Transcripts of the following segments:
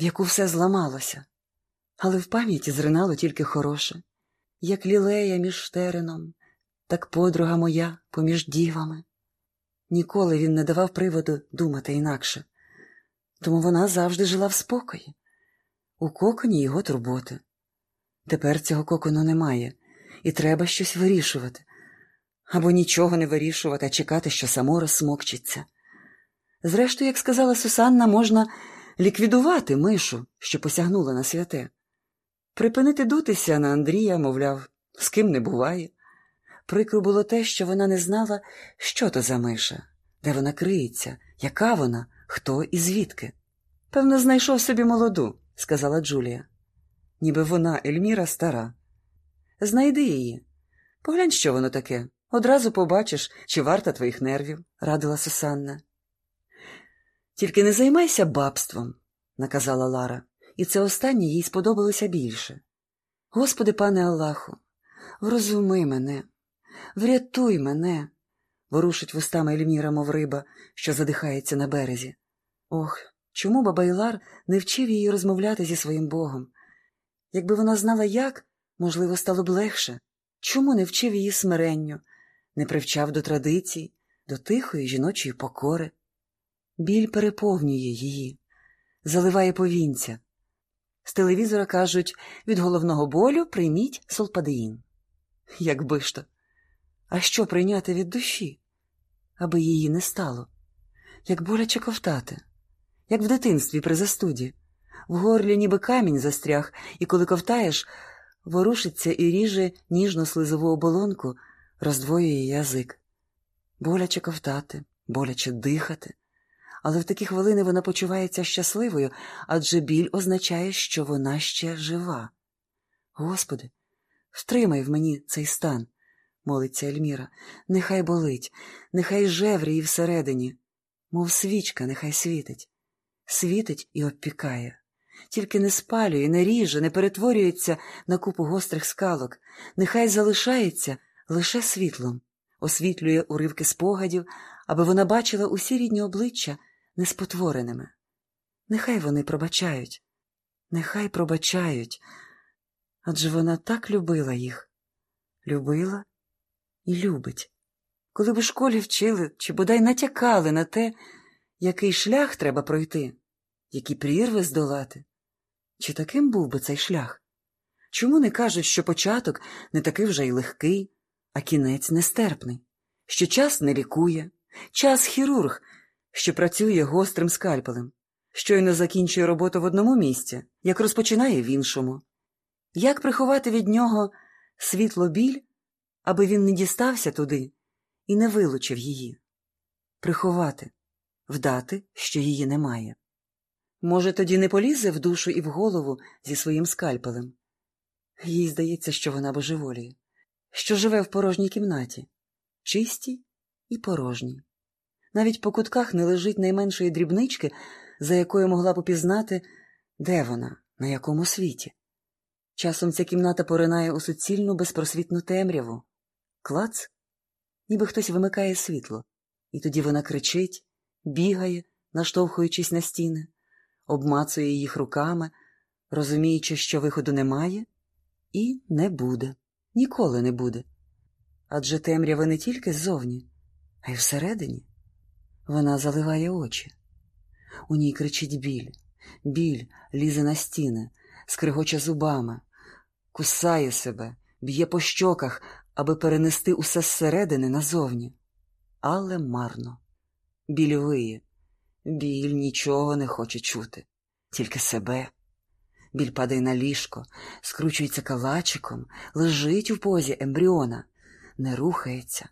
в яку все зламалося, але в пам'яті зринало тільки хороше, як лілея між тереном, так подруга моя поміж дівами. Ніколи він не давав приводу думати інакше, тому вона завжди жила в спокої. У коконі його турботи. Тепер цього кокону немає, і треба щось вирішувати. Або нічого не вирішувати, а чекати, що само розсмокчиться. Зрештою, як сказала Сусанна, можна ліквідувати мишу, що посягнула на святе. Припинити дутися на Андрія, мовляв, з ким не буває. Прикро було те, що вона не знала, що то за миша, де вона криється, яка вона, хто і звідки. Певно, знайшов собі молоду, сказала Джулія. Ніби вона, Ельміра, стара. Знайди її. Поглянь, що воно таке. Одразу побачиш, чи варта твоїх нервів, радила Сусанна. Тільки не займайся бабством, наказала Лара, і це останнє їй сподобалося більше. Господи, пане Аллаху, врозуми мене, врятуй мене, ворушить вустами Ельміра, мов риба, що задихається на березі. Ох, чому Бабайлар не вчив її розмовляти зі своїм Богом? Якби вона знала як, можливо, стало б легше. Чому не вчив її смиренню, не привчав до традицій, до тихої жіночої покори? Біль переповнює її, заливає повінця. З телевізора кажуть від головного болю прийміть солпадеїн. Якби ж то. А що прийняти від душі, аби її не стало? Як боляче ковтати, як в дитинстві при застуді. В горлі ніби камінь застряг, і коли ковтаєш, ворушиться і ріже ніжну слизову оболонку, роздвоює язик. Боляче ковтати, боляче дихати. Але в такі хвилини вона почувається щасливою, адже біль означає, що вона ще жива. Господи, втримай в мені цей стан, молиться Ельміра. Нехай болить, нехай жевріє всередині, мов свічка, нехай світить, світить і обпікає. Тільки не спалює, не ріже, не перетворюється на купу гострих скалок, нехай залишається лише світлом, освітлює уривки спогадів, аби вона бачила усі рідні обличчя неспотвореними. Нехай вони пробачають, нехай пробачають, адже вона так любила їх, любила і любить. Коли б у школі вчили чи бодай натякали на те, який шлях треба пройти, які прірви здолати. Чи таким був би цей шлях? Чому не кажуть, що початок не такий вже й легкий, а кінець нестерпний, що час не лікує, час хірург, що працює гострим скальпелем, щойно закінчує роботу в одному місці, як розпочинає в іншому? Як приховати від нього світло біль, аби він не дістався туди і не вилучив її? Приховати, вдати, що її немає. Може, тоді не полізе в душу і в голову зі своїм скальпелем? Їй здається, що вона божеволіє, що живе в порожній кімнаті, чистій і порожній. Навіть по кутках не лежить найменшої дрібнички, за якою могла б упізнати, де вона, на якому світі. Часом ця кімната поринає у суцільну безпросвітну темряву. Клац, ніби хтось вимикає світло, і тоді вона кричить, бігає, наштовхуючись на стіни обмацує їх руками, розуміючи, що виходу немає, і не буде, ніколи не буде. Адже темрява не тільки ззовні, а й всередині. Вона заливає очі. У ній кричить біль, біль лізе на стіни, скригоче зубами, кусає себе, б'є по щоках, аби перенести усе зсередини назовні. Але марно. Біль виє, Біль нічого не хоче чути, тільки себе. Біль падає на ліжко, скручується калачиком, лежить у позі ембріона, не рухається,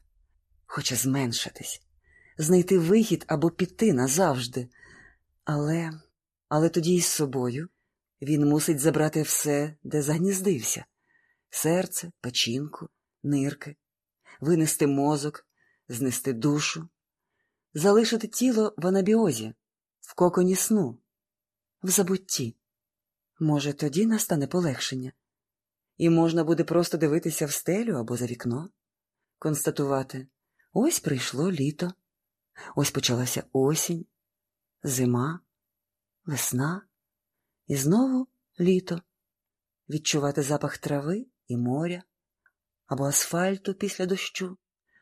хоче зменшитись, знайти вихід або піти назавжди. Але, але тоді із собою. Він мусить забрати все, де загніздився. Серце, печінку, нирки, винести мозок, знести душу. Залишити тіло в анабіозі, в коконі сну, в забутті. Може, тоді настане полегшення, і можна буде просто дивитися в стелю або за вікно, констатувати ось прийшло літо, ось почалася осінь, зима, весна, І знову літо. Відчувати запах трави і моря або асфальту після дощу,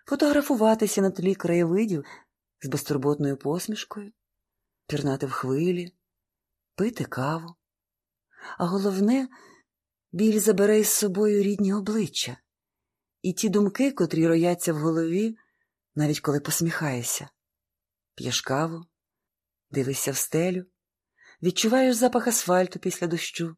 фотографуватися на тлі краєвидів з безтурботною посмішкою, пірнати в хвилі, пити каву. А головне, біль забере із собою рідні обличчя і ті думки, котрі рояться в голові, навіть коли посміхаєшся. П'єш каву, дивишся в стелю, відчуваєш запах асфальту після дощу,